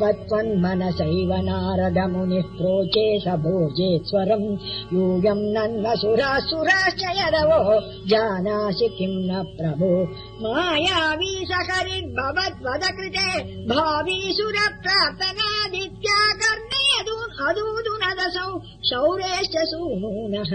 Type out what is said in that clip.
ब नारदमुनिः प्रोचे स भोजेश्वरम् यूयम् नन्वसुरासुराश्च यदवो जानासि किम् न प्रभो मायावी सखलि कृते भावी कर्णे अदूदुनदसौ शौरेश्च सूनूनः